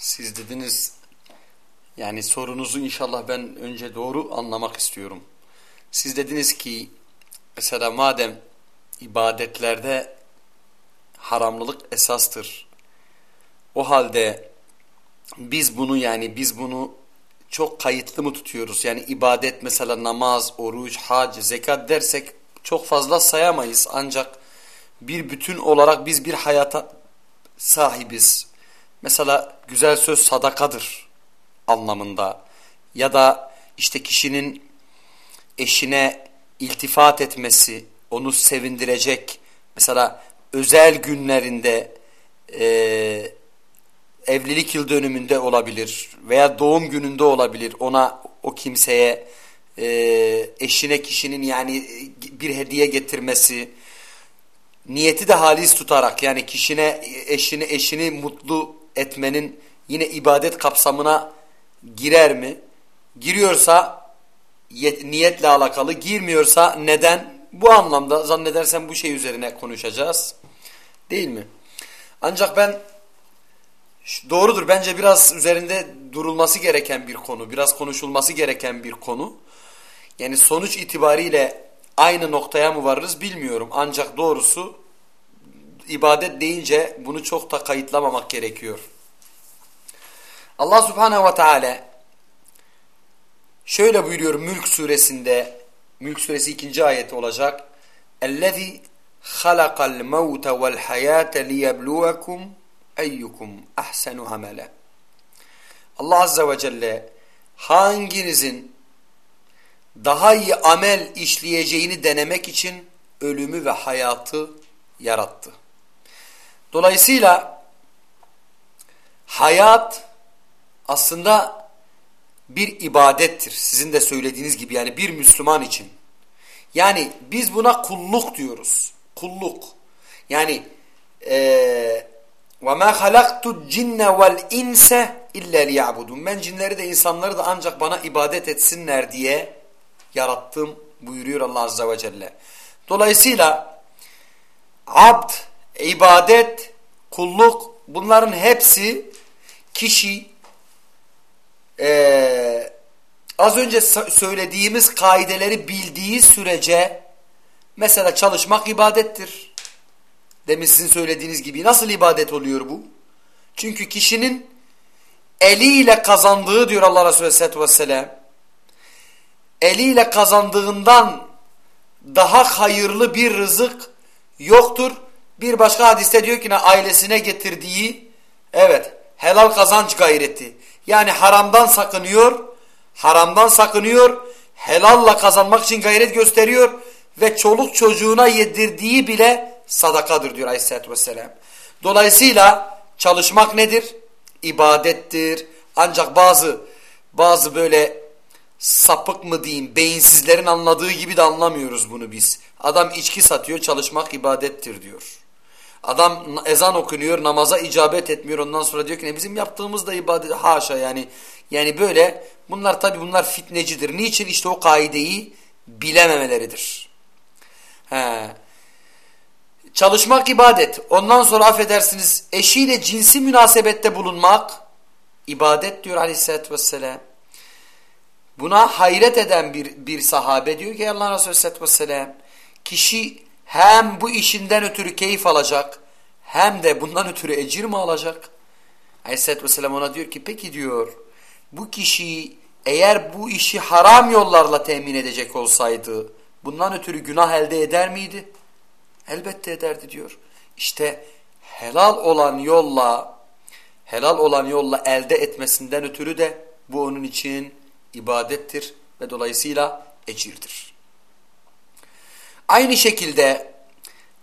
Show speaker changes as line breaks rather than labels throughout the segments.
Siz dediniz yani sorunuzu inşallah ben önce doğru anlamak istiyorum. Siz dediniz ki mesela madem ibadetlerde haramlılık esastır. O halde biz bunu yani biz bunu çok kayıtlı mı tutuyoruz? Yani ibadet mesela namaz, oruç, hac, zekat dersek çok fazla sayamayız. Ancak bir bütün olarak biz bir hayata sahibiz. Mesela güzel söz sadakadır anlamında ya da işte kişinin eşine iltifat etmesi, onu sevindirecek mesela özel günlerinde e, evlilik yıl dönümünde olabilir veya doğum gününde olabilir. Ona o kimseye e, eşine kişinin yani bir hediye getirmesi niyeti de halis tutarak yani kişine eşini eşini mutlu etmenin yine ibadet kapsamına girer mi? Giriyorsa niyetle alakalı, girmiyorsa neden? Bu anlamda zannedersem bu şey üzerine konuşacağız. Değil mi? Ancak ben doğrudur bence biraz üzerinde durulması gereken bir konu, biraz konuşulması gereken bir konu. Yani sonuç itibariyle aynı noktaya mı varırız bilmiyorum. Ancak doğrusu ibadet deyince bunu çok da kayıtlamamak gerekiyor. Allah subhanehu ve teala şöyle buyuruyor Mülk suresinde, Mülk suresi ikinci ayeti olacak. اَلَّذِي خَلَقَ الْمَوْتَ وَالْحَيَاةَ لِيَبْلُوَكُمْ اَيُّكُمْ اَحْسَنُ عَمَلًا Allah azze ve celle hanginizin daha iyi amel işleyeceğini denemek için ölümü ve hayatı yarattı. Dolayısıyla hayat aslında bir ibadettir. Sizin de söylediğiniz gibi yani bir Müslüman için. Yani biz buna kulluk diyoruz. Kulluk. Yani وَمَا خَلَقْتُ الْجِنَّ وَالْاِنْسَ اِلَّا لِيَعْبُدُونَ Ben cinleri de insanları da ancak bana ibadet etsinler diye yarattım buyuruyor Allah Azze ve Celle. Dolayısıyla abd, ibadet, kulluk bunların hepsi kişi e, az önce söylediğimiz kaideleri bildiği sürece mesela çalışmak ibadettir. Demin sizin söylediğiniz gibi nasıl ibadet oluyor bu? Çünkü kişinin eliyle kazandığı diyor Allah Resulü Aleyhisselatü Vesselam eliyle kazandığından daha hayırlı bir rızık yoktur. Bir başka hadiste diyor ki ailesine getirdiği evet helal kazanç gayreti. Yani haramdan sakınıyor, haramdan sakınıyor, helalla kazanmak için gayret gösteriyor ve çoluk çocuğuna yedirdiği bile sadakadır diyor aleyhissalatü vesselam. Dolayısıyla çalışmak nedir? İbadettir. Ancak bazı bazı böyle sapık mı diyeyim beyinsizlerin anladığı gibi de anlamıyoruz bunu biz. Adam içki satıyor çalışmak ibadettir diyor. Adam ezan okunuyor, namaza icabet etmiyor. Ondan sonra diyor ki ne bizim yaptığımız da ibadet haşa yani. Yani böyle bunlar tabi bunlar fitnecidir. Niçin? işte o kaideyi bilememeleridir. He. Çalışmak ibadet. Ondan sonra affedersiniz eşiyle cinsi münasebette bulunmak ibadet diyor aleyhissalatü vesselam. Buna hayret eden bir, bir sahabe diyor ki Allah Resulü aleyhissalatü vesselam kişi hem bu işinden ötürü keyif alacak hem de bundan ötürü ecir mi alacak? Aleyhisselatü Vesselam ona diyor ki peki diyor bu kişi eğer bu işi haram yollarla temin edecek olsaydı bundan ötürü günah elde eder miydi? Elbette ederdi diyor. İşte helal olan yolla helal olan yolla elde etmesinden ötürü de bu onun için ibadettir ve dolayısıyla ecirdir. Aynı şekilde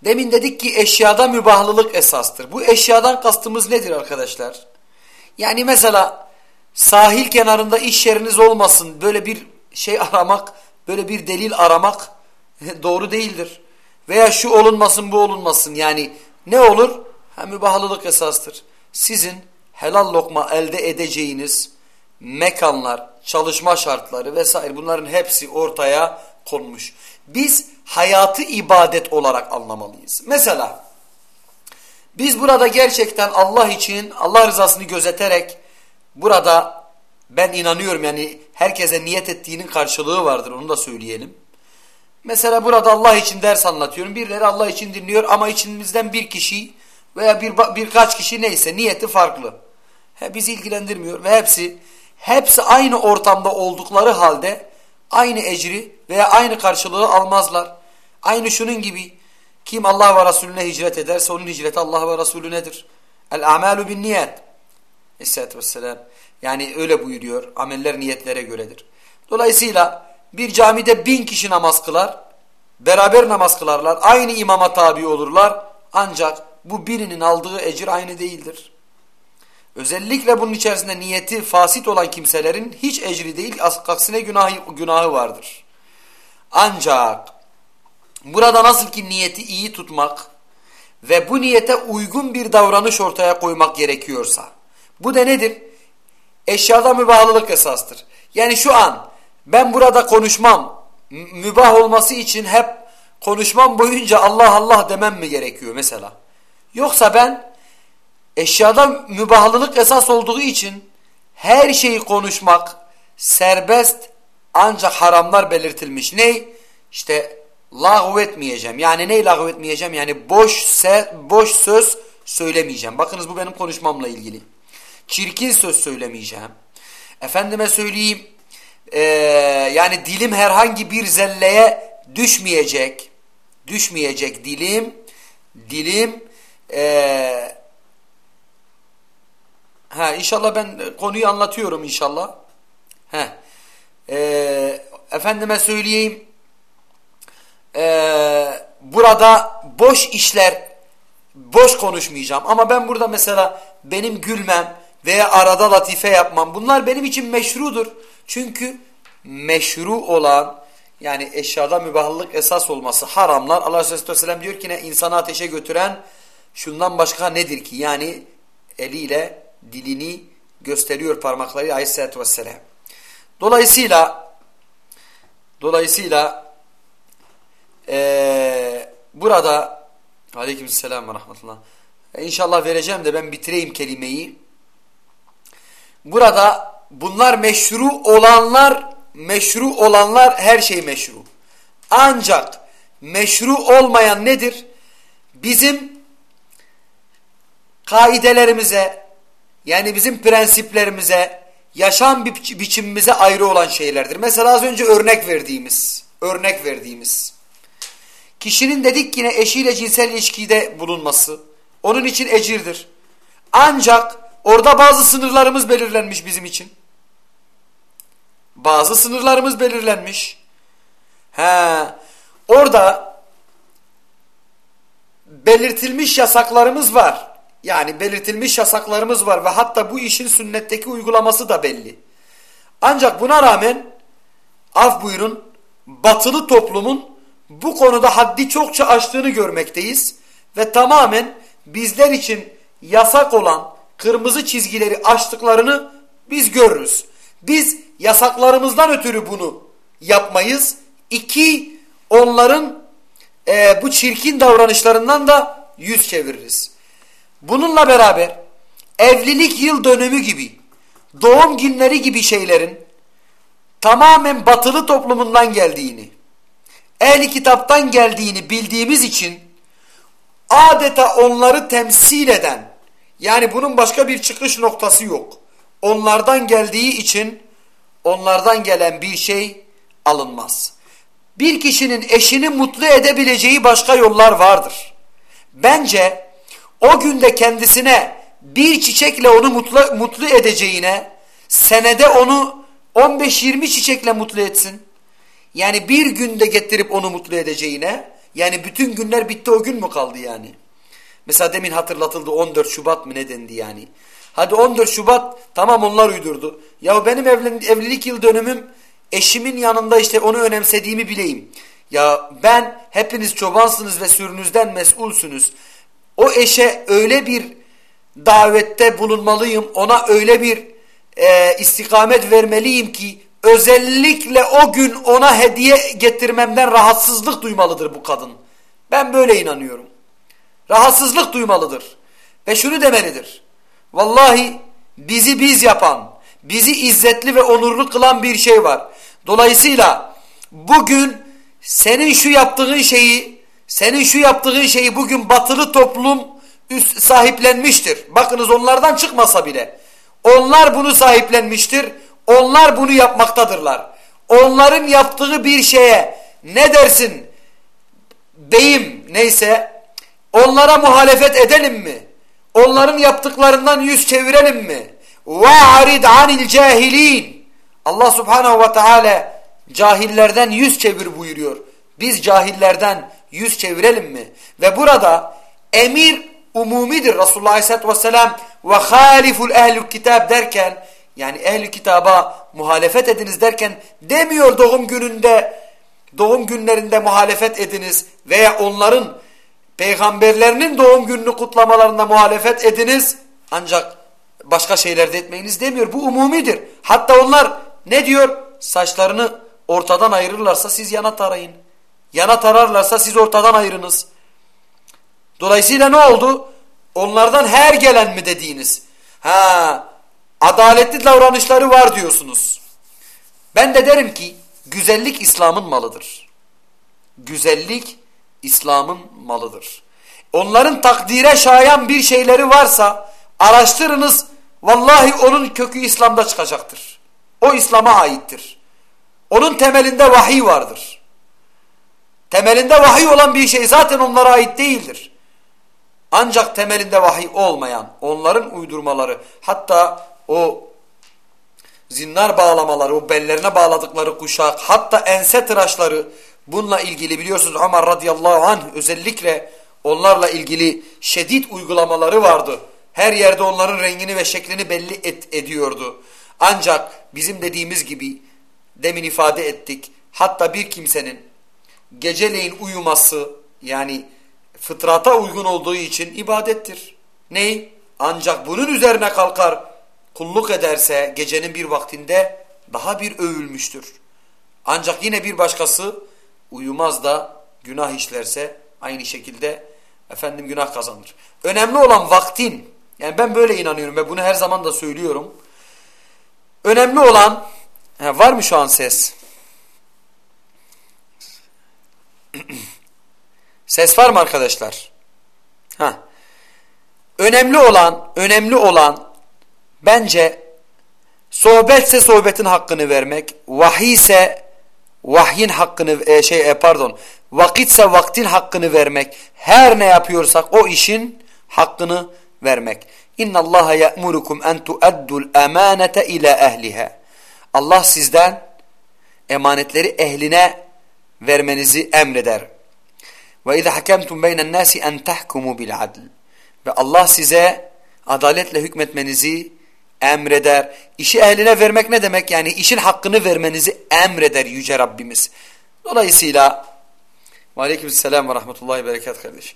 demin dedik ki eşyada mübahlılık esastır. Bu eşyadan kastımız nedir arkadaşlar? Yani mesela sahil kenarında iş yeriniz olmasın böyle bir şey aramak, böyle bir delil aramak doğru değildir. Veya şu olunmasın bu olunmasın yani ne olur? Ha, mübahlılık esastır. Sizin helal lokma elde edeceğiniz mekanlar, çalışma şartları vesaire bunların hepsi ortaya konmuş. Biz hayatı ibadet olarak anlamalıyız. Mesela biz burada gerçekten Allah için Allah rızasını gözeterek burada ben inanıyorum yani herkese niyet ettiğinin karşılığı vardır onu da söyleyelim. Mesela burada Allah için ders anlatıyorum. Birileri Allah için dinliyor ama içimizden bir kişi veya bir birkaç kişi neyse niyeti farklı. He, bizi ilgilendirmiyor ve hepsi hepsi aynı ortamda oldukları halde aynı ecri veya aynı karşılığı almazlar. Aynı şunun gibi kim Allah ve Resulüne hicret ederse onun hicreti Allah ve Resulünedir. El amalu bin niyet. Aleyhisselatü vesselam. Yani öyle buyuruyor. Ameller niyetlere göredir. Dolayısıyla bir camide bin kişi namaz kılar. Beraber namaz kılarlar. Aynı imama tabi olurlar. Ancak bu birinin aldığı ecir aynı değildir. Özellikle bunun içerisinde niyeti fasit olan kimselerin hiç ecri değil aksine günahı, günahı vardır. Ancak burada nasıl ki niyeti iyi tutmak ve bu niyete uygun bir davranış ortaya koymak gerekiyorsa bu da nedir? Eşyada mübahlılık esastır. Yani şu an ben burada konuşmam mübah olması için hep konuşmam boyunca Allah Allah demem mi gerekiyor mesela? Yoksa ben eşyada mübahlılık esas olduğu için her şeyi konuşmak serbest ancak haramlar belirtilmiş. Ney? İşte lağv etmeyeceğim. Yani ney lağv etmeyeceğim? Yani boş, se boş söz söylemeyeceğim. Bakınız bu benim konuşmamla ilgili. Çirkin söz söylemeyeceğim. Efendime söyleyeyim e, yani dilim herhangi bir zelleye düşmeyecek. Düşmeyecek dilim. Dilim e, ha inşallah ben konuyu anlatıyorum inşallah. He. E, efendime söyleyeyim e, burada boş işler boş konuşmayacağım ama ben burada mesela benim gülmem veya arada latife yapmam bunlar benim için meşrudur. Çünkü meşru olan yani eşyada mübahlılık esas olması haramlar Allah Aleyhisselatü Vesselam diyor ki ne insanı ateşe götüren şundan başka nedir ki yani eliyle dilini gösteriyor parmakları Aleyhisselatü Vesselam. Dolayısıyla dolayısıyla ee, burada aleykümselam ve rahmetullah İnşallah vereceğim de ben bitireyim kelimeyi. Burada bunlar meşru olanlar meşru olanlar her şey meşru. Ancak meşru olmayan nedir? Bizim kaidelerimize yani bizim prensiplerimize yaşam bi biçimimize ayrı olan şeylerdir. Mesela az önce örnek verdiğimiz örnek verdiğimiz kişinin dedik yine eşiyle cinsel ilişkide bulunması onun için ecirdir. Ancak orada bazı sınırlarımız belirlenmiş bizim için. Bazı sınırlarımız belirlenmiş. He, orada belirtilmiş yasaklarımız var. Yani belirtilmiş yasaklarımız var ve hatta bu işin sünnetteki uygulaması da belli. Ancak buna rağmen af buyurun batılı toplumun bu konuda haddi çokça aştığını görmekteyiz. Ve tamamen bizler için yasak olan kırmızı çizgileri aştıklarını biz görürüz. Biz yasaklarımızdan ötürü bunu yapmayız. İki, onların e, bu çirkin davranışlarından da yüz çeviririz. Bununla beraber evlilik yıl dönümü gibi, doğum günleri gibi şeylerin tamamen batılı toplumundan geldiğini, ehli kitaptan geldiğini bildiğimiz için adeta onları temsil eden, yani bunun başka bir çıkış noktası yok. Onlardan geldiği için onlardan gelen bir şey alınmaz. Bir kişinin eşini mutlu edebileceği başka yollar vardır. Bence o günde kendisine bir çiçekle onu mutlu, mutlu edeceğine senede onu 15-20 çiçekle mutlu etsin. Yani bir günde getirip onu mutlu edeceğine yani bütün günler bitti o gün mü kaldı yani? Mesela demin hatırlatıldı 14 Şubat mı ne dendi yani? Hadi 14 Şubat tamam onlar uydurdu. Ya benim evlilik yıl dönümüm eşimin yanında işte onu önemsediğimi bileyim. Ya ben hepiniz çobansınız ve sürünüzden mesulsünüz. O eşe öyle bir davette bulunmalıyım. Ona öyle bir e, istikamet vermeliyim ki özellikle o gün ona hediye getirmemden rahatsızlık duymalıdır bu kadın. Ben böyle inanıyorum. Rahatsızlık duymalıdır. Ve şunu demelidir. Vallahi bizi biz yapan, bizi izzetli ve onurlu kılan bir şey var. Dolayısıyla bugün senin şu yaptığın şeyi, senin şu yaptığın şeyi bugün batılı toplum üst, sahiplenmiştir. Bakınız onlardan çıkmasa bile. Onlar bunu sahiplenmiştir. Onlar bunu yapmaktadırlar. Onların yaptığı bir şeye ne dersin beyim neyse onlara muhalefet edelim mi? Onların yaptıklarından yüz çevirelim mi? وَعَرِدْ عَنِ الْجَاهِلِينَ Allah subhanehu ve teala cahillerden yüz çevir buyuruyor. Biz cahillerden yüz çevirelim mi? Ve burada emir umumidir. Resulullah aleyhissalatü vesselam ve haliful ehlü kitab derken yani ehl kitaba muhalefet ediniz derken demiyor doğum gününde doğum günlerinde muhalefet ediniz veya onların peygamberlerinin doğum gününü kutlamalarında muhalefet ediniz ancak başka şeylerde etmeyiniz demiyor. Bu umumidir. Hatta onlar ne diyor? Saçlarını ortadan ayırırlarsa siz yana tarayın. Yana tararlarsa siz ortadan ayırınız. Dolayısıyla ne oldu? Onlardan her gelen mi dediğiniz? Ha, adaletli davranışları var diyorsunuz. Ben de derim ki güzellik İslam'ın malıdır. Güzellik İslam'ın malıdır. Onların takdire şayan bir şeyleri varsa araştırınız vallahi onun kökü İslam'da çıkacaktır. O İslam'a aittir. Onun temelinde vahiy vardır. Temelinde vahiy olan bir şey zaten onlara ait değildir. Ancak temelinde vahiy olmayan onların uydurmaları hatta o zinnar bağlamaları o bellerine bağladıkları kuşak hatta ense tıraşları bununla ilgili biliyorsunuz Ömer radıyallahu anh özellikle onlarla ilgili şiddet uygulamaları vardı. Her yerde onların rengini ve şeklini belli et, ediyordu. Ancak bizim dediğimiz gibi demin ifade ettik. Hatta bir kimsenin geceleyin uyuması yani fıtrata uygun olduğu için ibadettir. Ney? Ancak bunun üzerine kalkar kulluk ederse gecenin bir vaktinde daha bir övülmüştür. Ancak yine bir başkası uyumaz da günah işlerse aynı şekilde efendim günah kazanır. Önemli olan vaktin yani ben böyle inanıyorum ve bunu her zaman da söylüyorum. Önemli olan he, var mı şu an ses? Ses var mı arkadaşlar? Ha. Önemli olan, önemli olan bence sohbetse sohbetin hakkını vermek, vahiy ise vahyin hakkını e, şey e, pardon, vakitse vaktin hakkını vermek. Her ne yapıyorsak o işin hakkını vermek. İnna Allah ya'murukum en tu'addul emanete ila ehliha. Allah sizden emanetleri ehline vermenizi emreder. Ve izâ hakemtum beynen nâsi en tahkumu bil adl. Ve Allah size adaletle hükmetmenizi emreder. İşi ehline vermek ne demek? Yani işin hakkını vermenizi emreder Yüce Rabbimiz. Dolayısıyla Aleykümselam ve rahmetullahi berekat kardeş.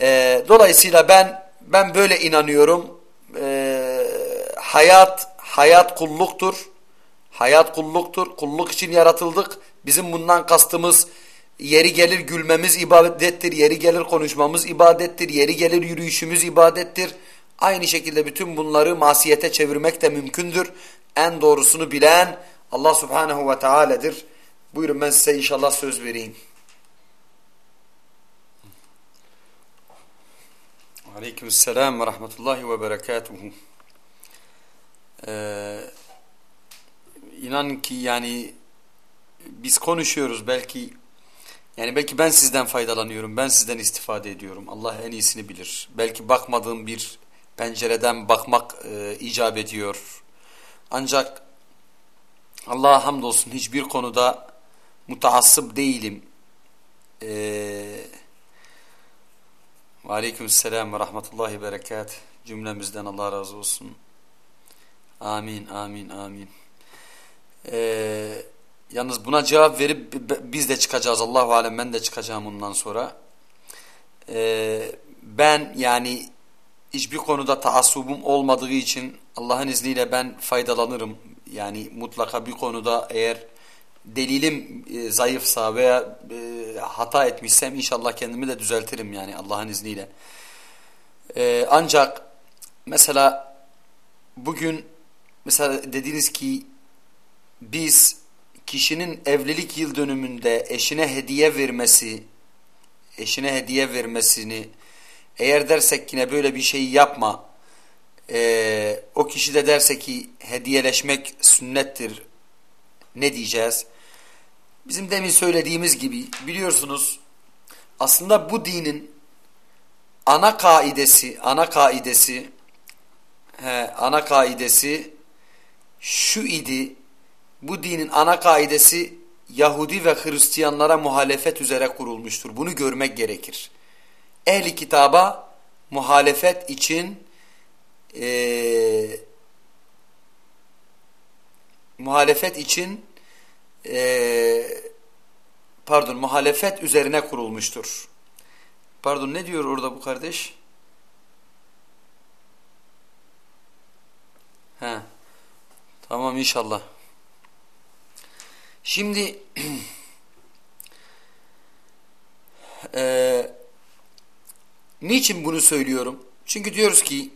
Ee, dolayısıyla ben ben böyle inanıyorum. Ee, hayat hayat kulluktur. Hayat kulluktur. Kulluk için yaratıldık. Bizim bundan kastımız Yeri gelir gülmemiz ibadettir, yeri gelir konuşmamız ibadettir, yeri gelir yürüyüşümüz ibadettir. Aynı şekilde bütün bunları masiyete çevirmek de mümkündür. En doğrusunu bilen Allah subhanehu ve teala'dır. Buyurun ben size inşallah söz vereyim. Aleykümselam ve rahmetullahi ve berekatuhu. Ee, inan ki yani biz konuşuyoruz belki yani belki ben sizden faydalanıyorum, ben sizden istifade ediyorum. Allah en iyisini bilir. Belki bakmadığım bir pencereden bakmak e, icap ediyor. Ancak Allah'a hamdolsun hiçbir konuda mutaassıp değilim. Ee, Aleykümselam ve rahmetullahi berekat. Cümlemizden Allah razı olsun. Amin, amin, amin. Eee Yalnız buna cevap verip biz de çıkacağız. Allahu alem ben de çıkacağım bundan sonra. Ee, ben yani hiçbir konuda taassubum olmadığı için Allah'ın izniyle ben faydalanırım. Yani mutlaka bir konuda eğer delilim e, zayıfsa veya e, hata etmişsem inşallah kendimi de düzeltirim yani Allah'ın izniyle. E, ancak mesela bugün mesela dediniz ki biz kişinin evlilik yıl dönümünde eşine hediye vermesi, eşine hediye vermesini eğer dersek yine böyle bir şeyi yapma, e, o kişi de derse ki hediyeleşmek sünnettir, ne diyeceğiz? Bizim demin söylediğimiz gibi biliyorsunuz aslında bu dinin ana kaidesi, ana kaidesi, he, ana kaidesi şu idi. Bu dinin ana kaidesi Yahudi ve Hristiyanlara muhalefet üzere kurulmuştur. Bunu görmek gerekir. Ehli kitaba muhalefet için e, muhalefet için e, pardon muhalefet üzerine kurulmuştur. Pardon ne diyor orada bu kardeş? He. Tamam inşallah. Şimdi e, niçin bunu söylüyorum? Çünkü diyoruz ki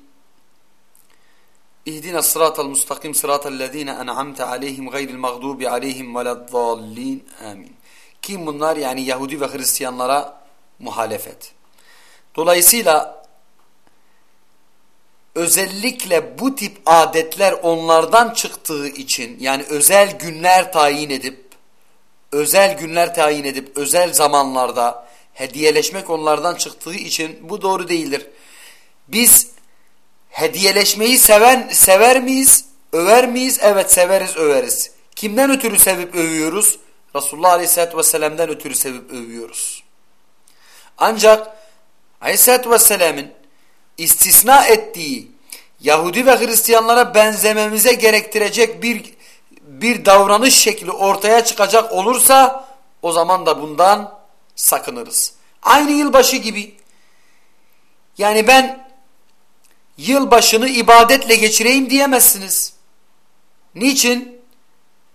İhdina sıratal mustakim sıratal lezine en'amte aleyhim gayril mağdubi aleyhim veleddallin. Amin. Kim bunlar? Yani Yahudi ve Hristiyanlara muhalefet. Dolayısıyla özellikle bu tip adetler onlardan çıktığı için yani özel günler tayin edip özel günler tayin edip özel zamanlarda hediyeleşmek onlardan çıktığı için bu doğru değildir. Biz hediyeleşmeyi seven sever miyiz? Över miyiz? Evet severiz, överiz. Kimden ötürü sevip övüyoruz? Resulullah Aleyhisselatü Vesselam'dan ötürü sevip övüyoruz. Ancak Aleyhisselatü Vesselam'ın istisna ettiği Yahudi ve Hristiyanlara benzememize gerektirecek bir bir davranış şekli ortaya çıkacak olursa o zaman da bundan sakınırız. Aynı yılbaşı gibi. Yani ben yılbaşını ibadetle geçireyim diyemezsiniz. Niçin?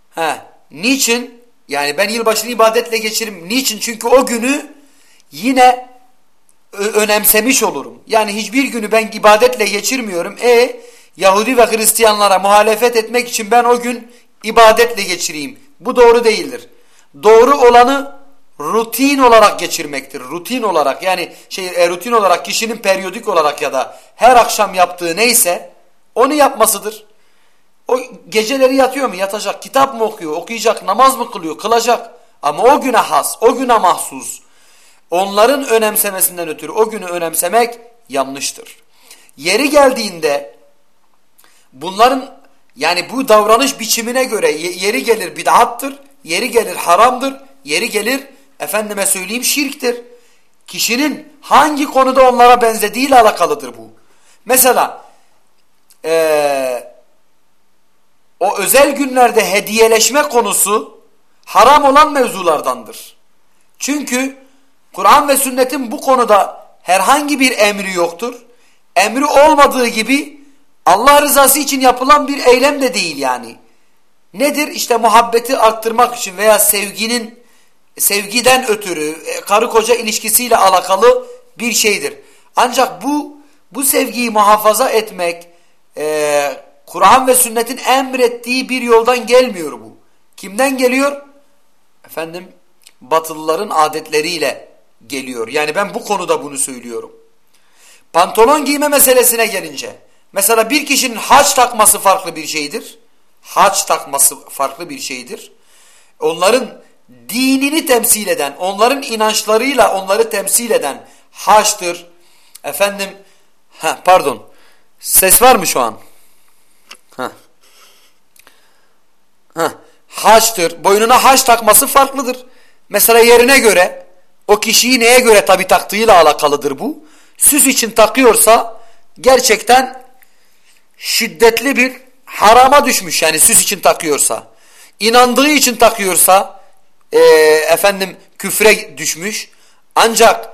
Ha, niçin? Yani ben yılbaşını ibadetle geçiririm. Niçin? Çünkü o günü yine önemsemiş olurum. Yani hiçbir günü ben ibadetle geçirmiyorum. E Yahudi ve Hristiyanlara muhalefet etmek için ben o gün ibadetle geçireyim. Bu doğru değildir. Doğru olanı rutin olarak geçirmektir. Rutin olarak yani şey e, rutin olarak kişinin periyodik olarak ya da her akşam yaptığı neyse onu yapmasıdır. O geceleri yatıyor mu? Yatacak. Kitap mı okuyor? Okuyacak. Namaz mı kılıyor? Kılacak. Ama o güne has, o güne mahsus. Onların önemsemesinden ötürü o günü önemsemek yanlıştır. Yeri geldiğinde bunların yani bu davranış biçimine göre yeri gelir bid'attır, yeri gelir haramdır, yeri gelir efendime söyleyeyim şirktir. Kişinin hangi konuda onlara benzediğiyle alakalıdır bu. Mesela ee, o özel günlerde hediyeleşme konusu haram olan mevzulardandır. Çünkü Kur'an ve sünnetin bu konuda herhangi bir emri yoktur. Emri olmadığı gibi Allah rızası için yapılan bir eylem de değil yani. Nedir? İşte muhabbeti arttırmak için veya sevginin sevgiden ötürü e, karı koca ilişkisiyle alakalı bir şeydir. Ancak bu bu sevgiyi muhafaza etmek e, Kur'an ve sünnetin emrettiği bir yoldan gelmiyor bu. Kimden geliyor? Efendim batılıların adetleriyle geliyor. Yani ben bu konuda bunu söylüyorum. Pantolon giyme meselesine gelince mesela bir kişinin haç takması farklı bir şeydir. Haç takması farklı bir şeydir. Onların dinini temsil eden, onların inançlarıyla onları temsil eden haçtır. Efendim, ha pardon, ses var mı şu an? Ha. Ha. Haçtır. Boynuna haç takması farklıdır. Mesela yerine göre o kişiyi neye göre tabi taktığıyla alakalıdır bu. Süs için takıyorsa gerçekten şiddetli bir harama düşmüş yani süs için takıyorsa. İnandığı için takıyorsa e, efendim küfre düşmüş. Ancak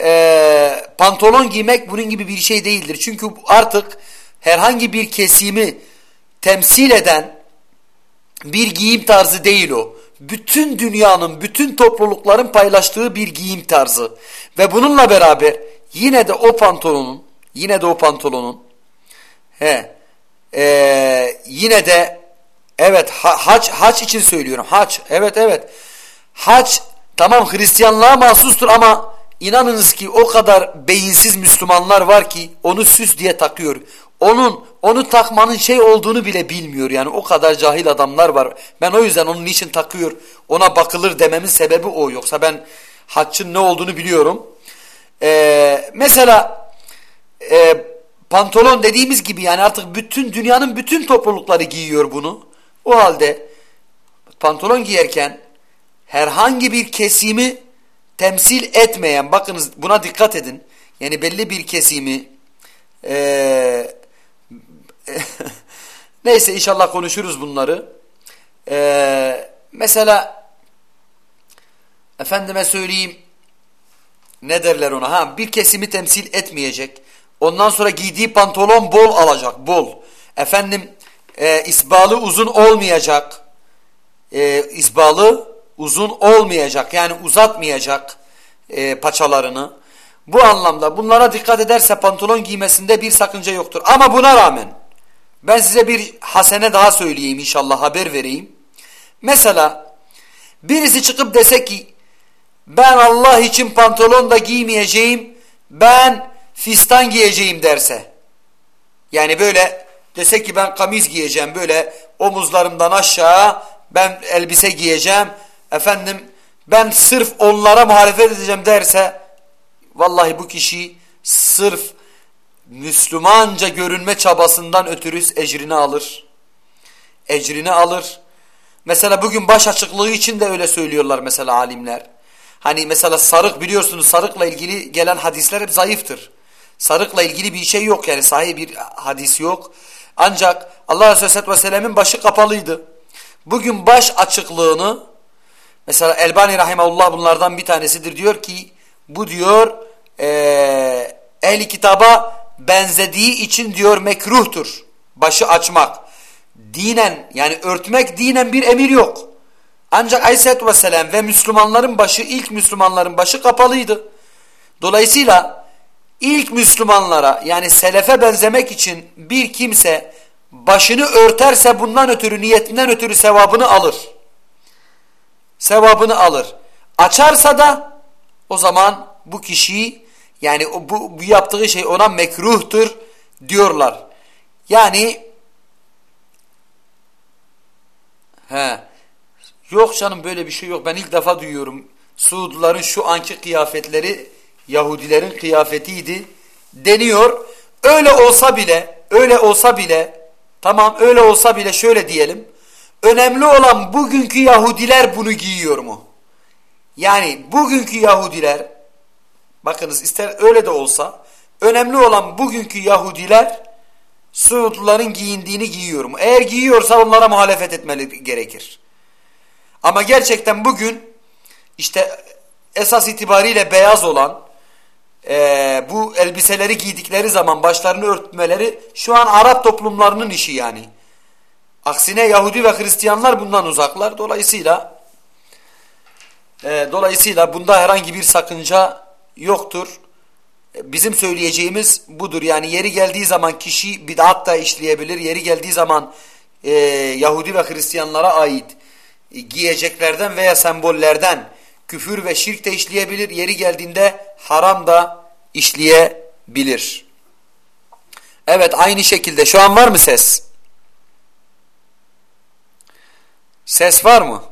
e, pantolon giymek bunun gibi bir şey değildir. Çünkü artık herhangi bir kesimi temsil eden bir giyim tarzı değil o. Bütün dünyanın, bütün toplulukların paylaştığı bir giyim tarzı. Ve bununla beraber yine de o pantolonun, yine de o pantolonun he, Ee, yine de evet ha, hac, hac için söylüyorum. Hac evet evet. Hac tamam Hristiyanlığa mahsustur ama inanınız ki o kadar beyinsiz Müslümanlar var ki onu süs diye takıyor. Onun onu takmanın şey olduğunu bile bilmiyor yani o kadar cahil adamlar var. Ben o yüzden onun niçin takıyor ona bakılır dememin sebebi o yoksa ben haccın ne olduğunu biliyorum. Ee, mesela e, pantolon dediğimiz gibi yani artık bütün dünyanın bütün toplulukları giyiyor bunu. O halde pantolon giyerken herhangi bir kesimi temsil etmeyen bakınız buna dikkat edin. Yani belli bir kesimi e, neyse inşallah konuşuruz bunları. E, mesela efendime söyleyeyim ne derler ona ha bir kesimi temsil etmeyecek. Ondan sonra giydiği pantolon bol alacak bol. Efendim e, isbalı uzun olmayacak. E, isbalı uzun olmayacak yani uzatmayacak e, paçalarını. Bu anlamda bunlara dikkat ederse pantolon giymesinde bir sakınca yoktur. Ama buna rağmen ben size bir hasene daha söyleyeyim inşallah haber vereyim. Mesela birisi çıkıp dese ki ben Allah için pantolon da giymeyeceğim ben fistan giyeceğim derse. Yani böyle dese ki ben kamis giyeceğim böyle omuzlarımdan aşağı ben elbise giyeceğim efendim ben sırf onlara muhalefet edeceğim derse vallahi bu kişi sırf Müslümanca görünme çabasından ötürü ecrini alır. Ecrini alır. Mesela bugün baş açıklığı için de öyle söylüyorlar mesela alimler. Hani mesela sarık biliyorsunuz sarıkla ilgili gelen hadisler hep zayıftır. Sarıkla ilgili bir şey yok yani sahih bir hadis yok. Ancak Allah Resulü Aleyhisselatü Vesselam'ın başı kapalıydı. Bugün baş açıklığını mesela Elbani Rahimahullah bunlardan bir tanesidir diyor ki bu diyor e, ehli kitaba benzediği için diyor mekruhtur başı açmak. Dinen yani örtmek dinen bir emir yok. Ancak Aleyhisselatü Vesselam ve Müslümanların başı ilk Müslümanların başı kapalıydı. Dolayısıyla ilk Müslümanlara yani selefe benzemek için bir kimse başını örterse bundan ötürü niyetinden ötürü sevabını alır. Sevabını alır. Açarsa da o zaman bu kişi yani bu, bu yaptığı şey ona mekruhtur diyorlar. Yani he, yok canım böyle bir şey yok ben ilk defa duyuyorum. Suudluların şu anki kıyafetleri Yahudilerin kıyafetiydi deniyor. Öyle olsa bile öyle olsa bile tamam öyle olsa bile şöyle diyelim. Önemli olan bugünkü Yahudiler bunu giyiyor mu? Yani bugünkü Yahudiler bakınız ister öyle de olsa önemli olan bugünkü Yahudiler Suudluların giyindiğini giyiyor mu? Eğer giyiyorsa onlara muhalefet etmeli gerekir. Ama gerçekten bugün işte esas itibariyle beyaz olan e, bu elbiseleri giydikleri zaman başlarını örtmeleri şu an Arap toplumlarının işi yani. Aksine Yahudi ve Hristiyanlar bundan uzaklar. Dolayısıyla e, dolayısıyla bunda herhangi bir sakınca yoktur. E, bizim söyleyeceğimiz budur. Yani yeri geldiği zaman kişi bid'at da işleyebilir. Yeri geldiği zaman e, Yahudi ve Hristiyanlara ait e, giyeceklerden veya sembollerden küfür ve şirk de işleyebilir. Yeri geldiğinde haram da işleyebilir. Evet aynı şekilde şu an var mı ses? Ses var mı?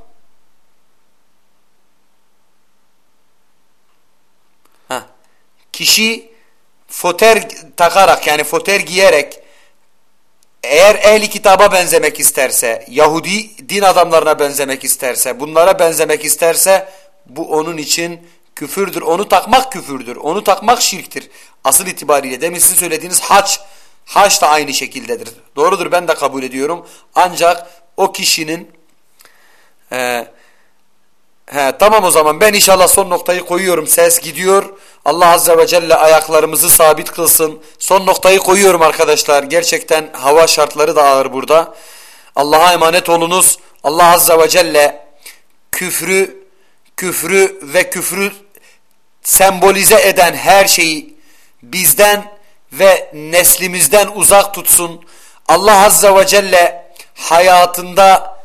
Heh. Kişi foter takarak yani foter giyerek eğer ehli kitaba benzemek isterse, Yahudi din adamlarına benzemek isterse, bunlara benzemek isterse bu onun için küfürdür. Onu takmak küfürdür. Onu takmak şirktir. Asıl itibariyle demin sizin söylediğiniz haç, haç da aynı şekildedir. Doğrudur ben de kabul ediyorum. Ancak o kişinin e, he, tamam o zaman ben inşallah son noktayı koyuyorum. Ses gidiyor. Allah Azze ve Celle ayaklarımızı sabit kılsın. Son noktayı koyuyorum arkadaşlar. Gerçekten hava şartları da ağır burada. Allah'a emanet olunuz. Allah Azze ve Celle küfrü, küfrü ve küfrü sembolize eden her şeyi bizden ve neslimizden uzak tutsun. Allah Azze ve Celle hayatında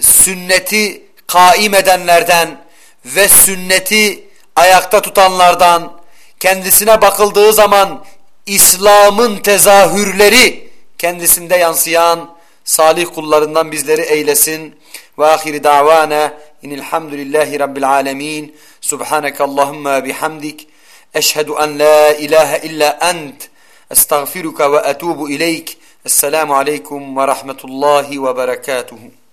sünneti kaim edenlerden ve sünneti ayakta tutanlardan kendisine bakıldığı zaman İslam'ın tezahürleri kendisinde yansıyan salih kullarından bizleri eylesin. Ve ahiri davana inilhamdülillahi rabbil alemin. Subhaneke Allahumma bihamdik. Eşhedü en la ilahe illa ent. Estağfiruka ve etubu ileyk. Esselamu aleyküm ve rahmetullahi ve berekatuhu.